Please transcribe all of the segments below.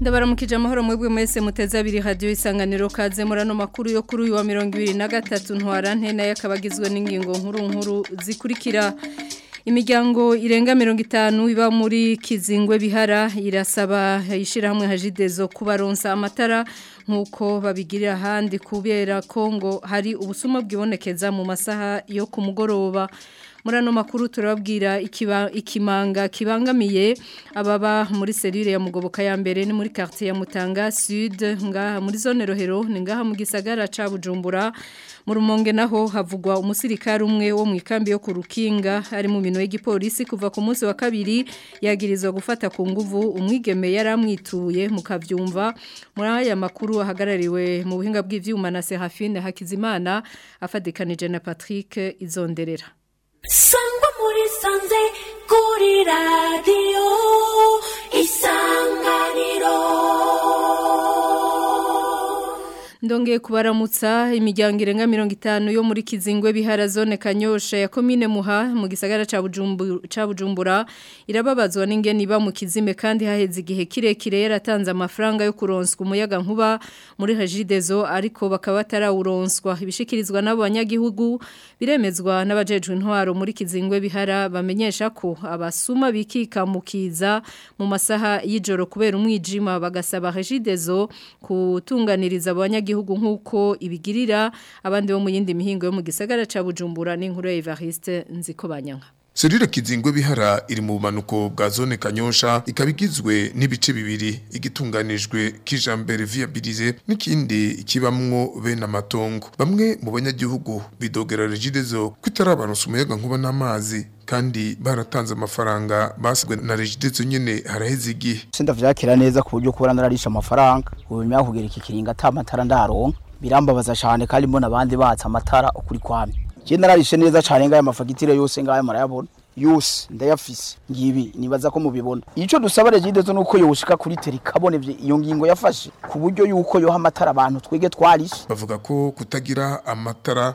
ndabaramukije amahoro mwebwe mwese muteze abiri hadiyo isanganiro kaze muri makuru yo kuri uyu wa mirongo ibiri na gatatu ntwara nayo akaba agizwe n'ingingo nkuru nkuru zikurikira imiryango irenga mirongo itanu iba muri kizingwe bihara irasaba ishyirahamwe hajidezo kubaronsa amatara nk'uko babigirira ahandi kubera ko ngo hari ubusuma bwibonekeza mu masaha yo ku mugoroba muri ano makuru turababwira ikimanga kibangamiye ababa muri serire ya mugoboka ya mbere ni muri quartier ya Mutanga Sud ngaha muri zone Rohero ni ngaha mu gisagara ca Bujumbura mu rumonge naho havugwa umusirikare umwe wo mu ikambi yo ku rukinga ari mu mino y'igipolisi kuva ku munsi wa kabiri yagirizwa gufata ku nguvu umwigeme yaramwituye mukavyumva muri aya makuru ahagarariwe mu buhinga bw'ivyuma na Serafine Hakizimana afadikanije na Patrick Izonderera sangwa muri sanze kuri radiyo isanganiro ndongeye kubaramutsa imiryango irenga mirongo itanu yo muri kizingwe bihara zone kanyosha ya komine muha mu gisagara cya bujumbura irababazwa n'ingeni iba mu kizime kandi haheze igihe kirekire yaratanze amafaranga yo kuronswa umuyaga nkuba muri hajidezo ariko bakaba batarawuronswa ibishikirizwa n'abo banyagihugu biremezwa n'abajejwe intwaro muri kizingwe bihara bamenyesha ko abasuma bikika mu kiza mu masaha y'ijoro kubera umwijima bagasaba hajidezo kutunganiriza abanyagihugu y'igihugu nk'uko ibigirira abandi bo mu yindi mihingo yo mu gisagara ca Bujumbura n'inkuru ya Evariste Nziko Banyanka serire kizingwe bihara iri mu bumanuko bwa zone kanyosha ikabigizwe n'ibice bibiri igitunganijwe kijambere viabilize n'ikindi kibamwo bene amatongo bamwe mu banyagihugu bidogera regidezo kwitarabaronsa umuyaga nkuba n'amazi kandi baratanze amafaranga basigwe na regidezo nyene haraheze igihe sindavyakira neza ku buryo kubona nararisha amafaranga ubu myaka kugera iki kiringa ata matara ndaronka birambabaza cyane kandi mbona abandi batse amatara ukuri kwamye njye nararishe neza cyane ngaya amafagitire yose ngaya marayabona yose ndayafise ngibi nibaza ko mubibona icyo dusaba regide zo nuko yoshika kuri teri kabone iyo ngingo yafashe ku buryo yuko yoha amatara abantu twige twarishe bavuga ko kutagira amatara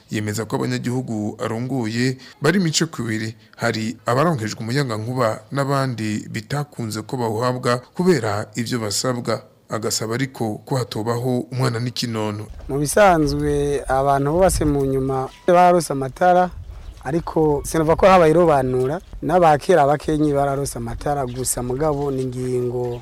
yemeza ko abanyagihugu arongoye bari mico kubiri hari abaronkejwe umuyaga nkuba n'abandi bitakunze ko bahuhabwa kubera ibyo basabwa agasaba ariko ko hatobaho umwana n'ikinono mu bisanzwe abantu bose mu nyuma barose amatara ariko sinumva ko habaye irobanura n'abakera abakenyi bararose amatara gusa mugabo ni ingingo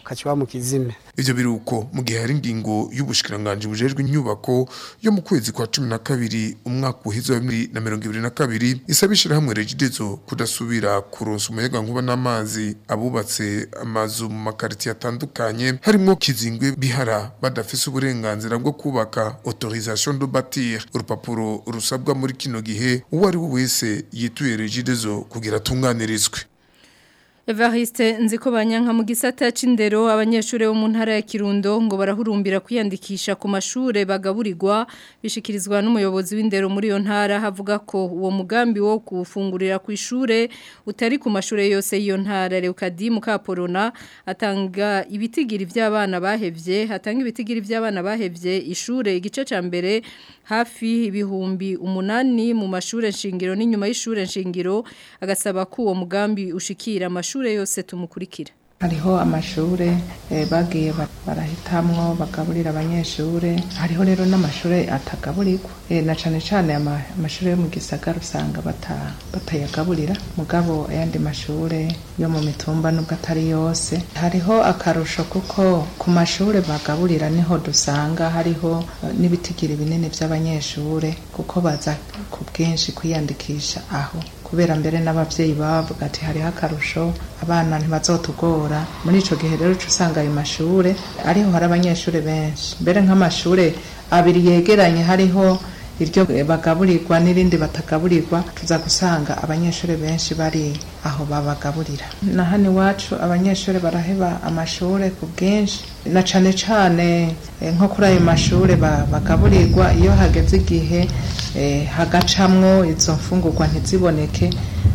ukaciba mu kizime ibyo biruko mu gihe hari ingingo y'ubushikiranganje bujejwe inyubako yo mu kwezi kwa cumi na kabiri umwaka uheze wa bibiri na mirongo ibiri na kabiri isaba ishyirahamwe regidezo kudasubira kuronsa umuyagankuba n'amazi abubatse amazu mu makaritiye atandukanye harimo kizingwe bihara badafise uburenganzira bwo kubaka autorisation de bâtir urupapuro rusabwa muri kino gihe uwo ari we wese yituye regidezo kugira atunganirizwe Evariste nzikobanyanka mu gisata c'indero abanyeshure bo mu ntara ya Kirundo ngo barahurumbira kwiyandikisha ku mashure bagaburirwa bishikirizwa n'umuyobozi w'indero muri iyo ntara havuga ko uwo mugambi wo kufungurira ku ishure utari ku mashure yose y'iyo ntara Leukadimu Kaporona atanga ibitigiri by'abana bahevye hatanga ibitigiri by'abana bahevye ishure igice ca mbere hafi ibihumbi umunani mu mashure shingiro n'inyuma y'ishure shingiro agasaba ko uwo mugambi ushikira amashure Şuraya Ösetum'u kurikir. hariho amashure eh, bagiye barahitamwo bagaburira abanyeshure hariho rero n'amashure atagaburirwa eh, na cane cane amashure yo mu gisagara usanga batayagaburira mugabo ayandi mashure yo mu mitumba nubwo atari yose hariho akarusho kuko ku mashure bagaburira niho dusanga hariho eh, n'ibitigiri binini vy'abanyeshure kuko baza ku bwinshi kwiyandikisha aho kubera mbere n'abavyeyi baba bavuga ati hariho akarusho abana ntibazotugora kuyobora muri icyo gihe rero uca usanga ayo mashuri ariho hari abanyeshuri benshi mbere nk'amashuri abiri yegeranye hariho iryo bagaburirwa n'irindi batagaburirwa tuza gusanga abanyeshuri benshi bari aho babagaburira na hano iwacu abanyeshuri baraheba amashuri ku bwinshi na cyane cyane eh, nko kuri ayo mashuri bagaburirwa iyo hageze igihe eh, hagacamwo izo mfungurwa ntiziboneke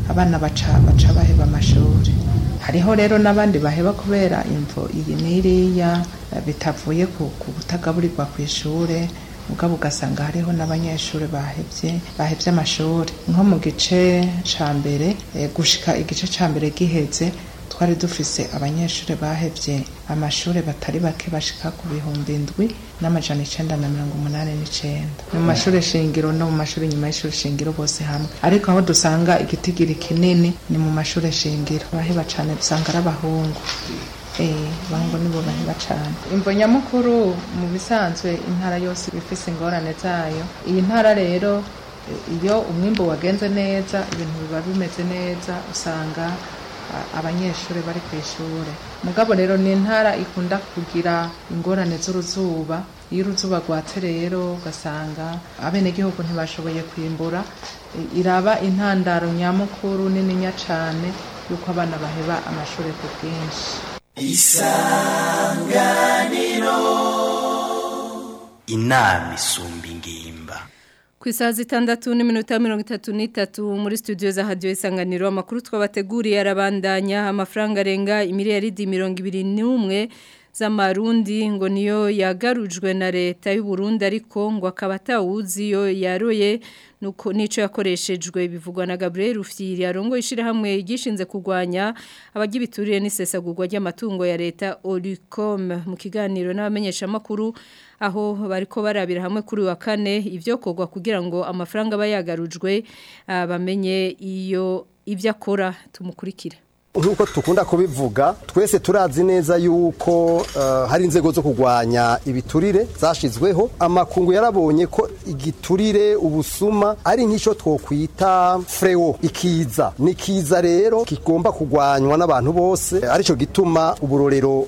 abana baca baca baheba amashuri hariho rero n'abandi baheba kubera imvo iyi n'iriya eh, bitavuye ku butagaburirwa ku ishuri ubwabo ugasanga hariho n'abanyeshuri bahebye bahebye amashuri nko mu gice cya mbere eh, gushika igice cya mbere giheze twari dufise abanyeshuri bahevye amashuri batari bake bashika ku bihumbi indwi n'amajana icenda na mirongo umunani n'icenda mu mashuri shingiro no mu mashuri nyuma y'ishuri shingiro bose hamwe ariko aho dusanga igitigiri kinini ni mu mashuri shingiro baheba cane dusanga ari abahungu eh, bango nibo baheba cyane imvo nyamukuru mu bisanzwe intara yose ifise ingorane zayo iyi ntara rero iyo umwimbo wagenze neza ibintu biba bimeze neza usanga abanyeshuri bari ku ishuri mugabo rero ni intara ikunda kugira ingorane z'uruzuba iyo uruzuba rwatse rero ugasanga abenegihugu ntibashoboye kwimbura iraba intandaro nyamukuru nininya cyane y'uko abana baheba amashuri ku bwinshi isanganiro inama isumba ingiro ku isaha itandatu n'iminota mirongo itatu n'itatu muri studio za hadiyo isanganiro amakuru twabateguriye arabandanya amafaranga arenga imiliyaridi mirongo ibiri n'umwe z'amarundi ngo niyo yagarujwe na leta y'u Burundi ariko ngo akaba atawuzi yo yaroye nico yakoreshejwe bivugwa na Gabriel Rufyiri arongo ishirahamwe igishinze kurwanya abagibiturire n'isesagurwa ry'amatungo ya leta Olicom mu kiganiro n'abamenyesha makuru aho bariko barabira hamwe kuri wa kane ivyo kogwa kugira ngo amafaranga bayagarujwe ah, bamenye iyo ivyo akora tumukurikira nk'uko dukunda kubivuga twese turazi neza yuko eh, hari inzego zo kurwanya ibiturire zashyizweho amakungu yarabonye ko igiturire ubusuma ari nk'icyo twokwita furewo ikiza ni ikiza rero kigomba kurwanywa n'abantu bose aricyo gituma uburorero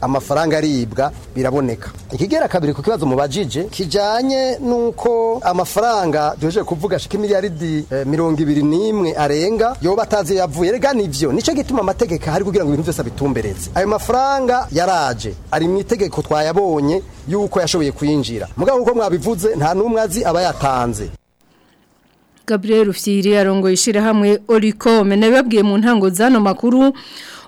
amafaranga aribwa biraboneka ikigera kabiri ku kibazo mu bajije kijanye nuko amafaranga duhejeje kuvuga ashika imiliyaridi eh, mirongo ibiri n'imwe arenga yoba atazi yavuye rega nivyo nico gituma amategeko hari kugira ngo ibintu byose abitumbereze ayo mafaranga yaraje ari mu itegeko twayabonye yuko yashoboye kuyinjira mugabo uko mwabivuze nta n'umwe azi aba yatanze Gabriel Rufyiri arongoye ishyirahamwe Oricom nabibabwiye mu ntango z'ano makuru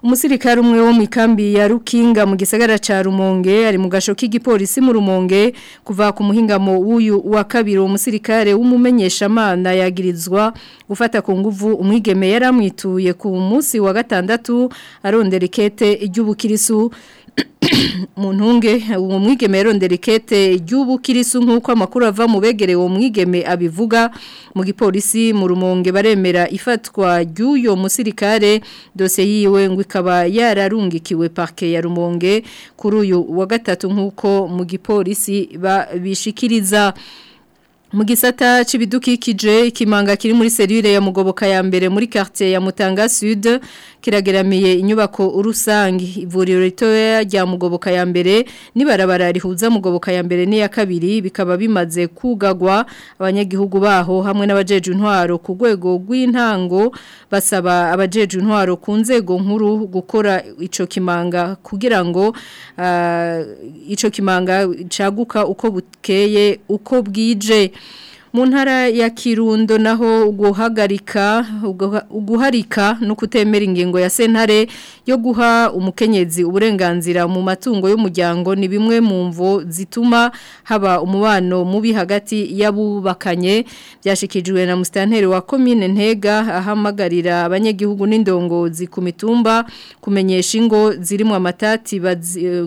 umusirikare umwe wo Mikambi ikambi ya rukinga mu gisagara ca rumonge ari mu gasho k'igipolisi mu rumonge kuva ku muhingamo w'uyu wa kabiri umusirikare musirikare w'umumenyeshamana yagirizwa gufata ku nguvu umwigeme yaramwituye ku munsi wa gatandatu arondera ikete ry'ubukirisu mu ntunge uwo mwigeme yarondera ikete ry'ubukirisu nk'uko amakuru ava mu uwo mwigeme abivuga mu gipolisi mu rumonge baremera ifatwa ry'uyo musirikare dosiye yiwe ngo ikaba yararungikiwe parke ya rumonge kuri uyu wa gatatu nk'uko mu gipolisi bishikiriza mu gisata c'ibidukikije ikimanga kiri muri serire ya mugoboka ya mbere muri quartier ya Mutanga Sud kirageramiye inyubako rusange ivuriro ritoya rya mugoboka ya mbere nibarabara rihuza mugoboka ya mbere n'iya kabiri bikaba bimaze kugagwa abanyagihugu baho hamwe n'abajeje intwaro ku rwego rw'intango basaba abajeje intwaro ku nzego nkuru gukora ico kimanga kugira ngo uh, ico kimanga caguka uko bukeye uko bwije mu ya kirundo naho guhagarika uguharika no kutemera ingingo ya sentare yo guha umukenyezi uburenganzira mu matungo y'umuryango ni bimwe mu mvo zituma haba umubano mubi hagati y'abubakanye byashikijwe na musitanteri wa komine ntega ahamagarira abanyagihugu n'indongozi ku mitumba kumenyesha ingo zirimo amatati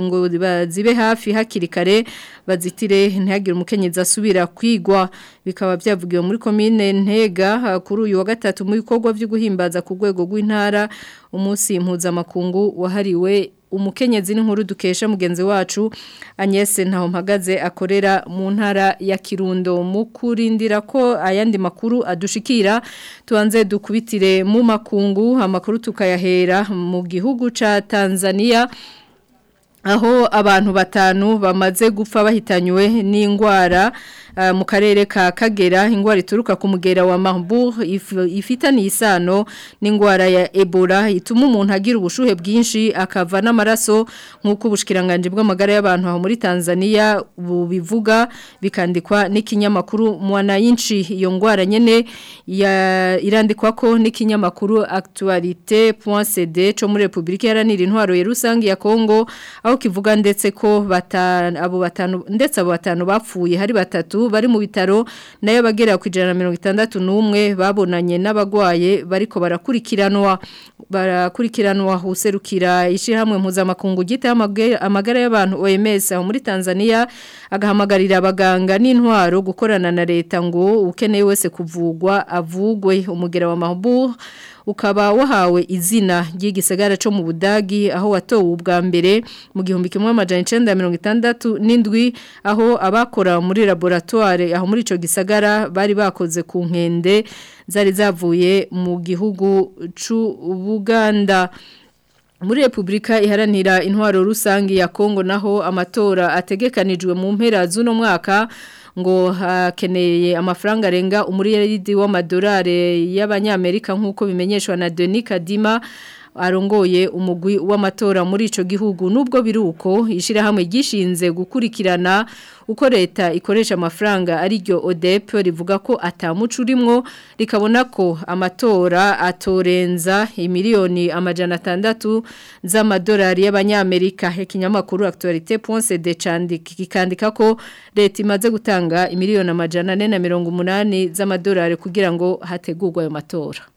ngo bazibe hafi hakiri kare bazitire ntihagire umukenyezi asubira kwigwa bikaba byavugiwe muri komine ntega kuri uyu wa gatatu mu bikorwa byo guhimbaza ku rwego rw'intara umunsi impuza mpuzamakungu wahariwe umukenyezi n'inkuru dukesha mugenzi wacu Agnes ntaho mpagaze akorera mu ntara ya kirundo mu kurindira ko ayandi makuru adushikira tubanze dukubitire mu makungu amakuru tukayahera mu gihugu ca Tanzania aho abantu batanu bamaze gupfa bahitanywe n'indwara eh, mu karere ka kagera indwara ituruka ku mugera wa Marburg ifitaniye isano n'ingwara ya Ebola ituma umuntu agira ubushuhe bwinshi akava n'amaraso nk'uko ubushikiranganje bw'amagara y'abantu aho muri Tanzania bubivuga bikandikwa n'ikinyamakuru mwana Mwananchi iyo ndwara nyene irandikwa ko n'ikinyamakuru Actualité.cd cyo muri Republika Iharanira Intwaro ya Rusangi ya Kongo aho kivuga ndetse ko batanu abo batanu ndetse abo batanu bapfuye hari batatu bari mu bitaro nayo bagera ku ijana mirongo itandatu n'umwe babonanye n'abagwaye bariko barakurikiranwa barakurikiranwa huserukira ishyirahamwe mpuzamakungu gita amagara y'abantu OMS aho muri Tanzania agahamagarira abaganga n'intwaro gukorana na leta ngo ukeneye wese kuvugwa avugwe umugera wa mahubu ukaba wahawe izina ry'igisagara cyo mu budagi aho watowe ubwa mbere mu gihumbi kimwe amajana 1967 n'indwi aho abakora muri laboratoire aho muri ico gisagara bari bakoze ku nkende zari zavuye mu gihugu c'u Buganda muri Republika iharanira intwaro rusangi ya Kongo naho amatora ategekanijwe mu mpera z'uno mwaka ngo hakeneye amafaranga arenga umuriyeridi w'amadolari y'abanyamerika nk'uko bimenyeshwa na Denis Kadima arongoye umugwi w'amatora muri ico gihugu nubwo biruko ishirahamwe gishinze gukurikirana uko leta ikoresha amafaranga ariyo ODEP rivuga ko atamucu urimo rikabona ko amatora atorenza imiliyoni amajana atandatu z'amadolari y'abanyamerika ikinyamakuru Actualité Ponce de Chandiki kikandika ko leta imaze gutanga imiliyoni amajana 480 z'amadolari kugira ngo hategurwe ayo matora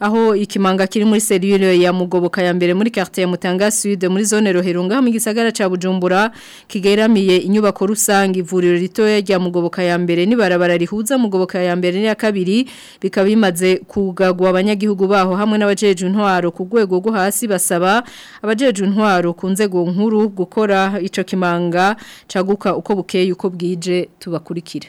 aho ikimanga kiri muri serire ya mugoboka ya mbere muri quartier mutanga sud muri zone roherunga mu gisagara cya bujumbura kigeramiye inyubako rusange ivuriro ritoya rya mugoboka ya mbere n'ibarabara rihuza mugoboka ya mbere n'iya kabiri bikaba bimaze kugagwa abanyagihugu baho hamwe n'abajeje intwaro ku rwego rwo hasi basaba abajeje intwaro ku nzego nkuru gukora icyo kimanga caguka uko bukeye uko bwije tubakurikira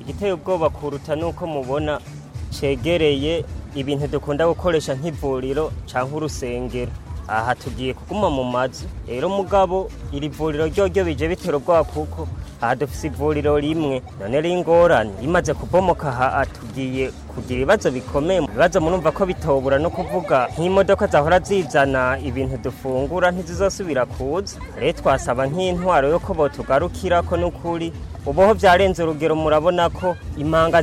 igiteye ubwoba kuruta nuko mubona cegereye ibintu dukunda gukoresha nk'ivuriro cyangwa urusengero aha tugiye kuguma mu mazu rero mugabo iri vuriro ryoryo bije bitera ubwoba kuko aha dufise ivuriro rimwe none r'ingorane rimaze kubomoka aha tugiye kugira ibibazo bikomeye ibibazo murumva ko bitobura no kuvuga nk'imodoka zahora zizana ibintu dufungura ntizizosubira kuza rero twasaba nk'intwaro yo ko tugarukira ko n'ukuri ubuho byarenze urugero murabona ko imanga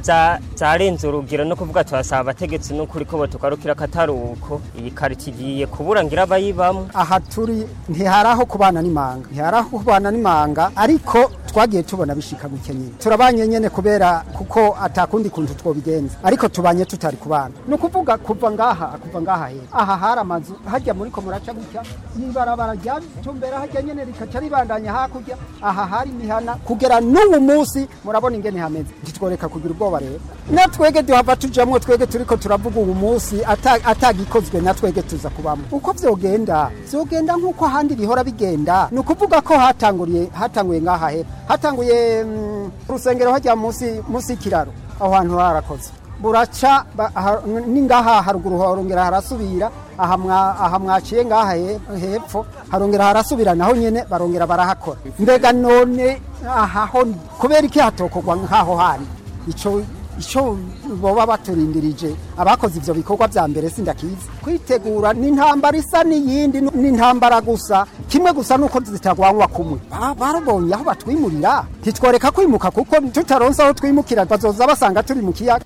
zarenze urugero no kuvuga tuhasaba abategetsi n'ukuri ko botugarukira ko atari uko iyi karita igiye kubura ngo irabayibamo aha turi ntihari aho kubana n'imanga ntihari aho kubana n'imanga ariko twagiye tubona bishika gukenyera turabanye nyine kubera kuko atakundi kuntu twobigenza ariko ariko tubanye tutari kubana ni ukuvuga kuva ngaha kuva ngaha hera aha hari amazu hajya muri ko muraca gutya ibarabara rya tumbera hajya nyene rikaca ribandanya hakurya aha hari imihana kugera n'ubu munsi murabona ingene hameze ntitworeka kugira ubwoba rero natwege duhava tujyamo, twege turiko turavuga ubu munsi atagikozwe natwege tuza kubamo uko vyogenda vyogenda nk'uko ahandi bihora bigenda ni ukuvuga ko hatanguriye hatanguye ngaha hera hatanguye mm, urusengero hajya munsi munsi y'ikiraro aho hantu harakoze buraca n'ingaha haruguru harongera harasubira aha mwaciye ngaha hepfo harongera harasubira naho nyine barongera barahakora mbega none aha ho kubera iki hatokorwa nk'aho hari icyo baba baturindirije abakoze ibyo bikorwa bya mbere sindakizi kwitegura ni intambara isa n'iyindi ni intambara gusa kimwe gusa nuko zitagwanywa kumwe barabonye aho batwimurira ntitworeka kwimuka kuko tutaronse aho twimukira bazoza basanga turi mu kiyaga